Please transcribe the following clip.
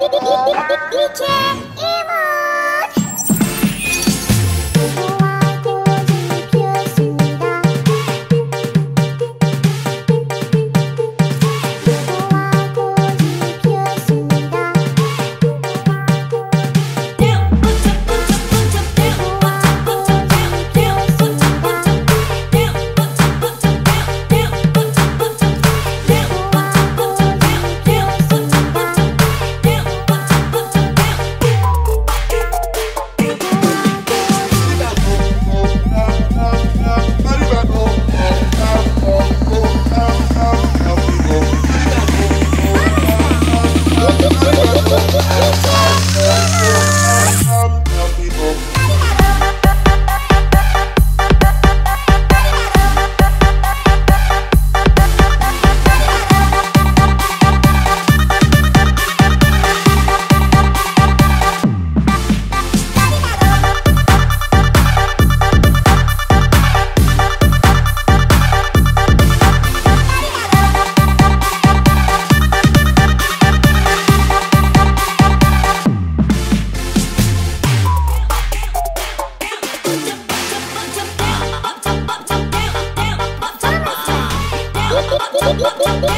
DJ Emo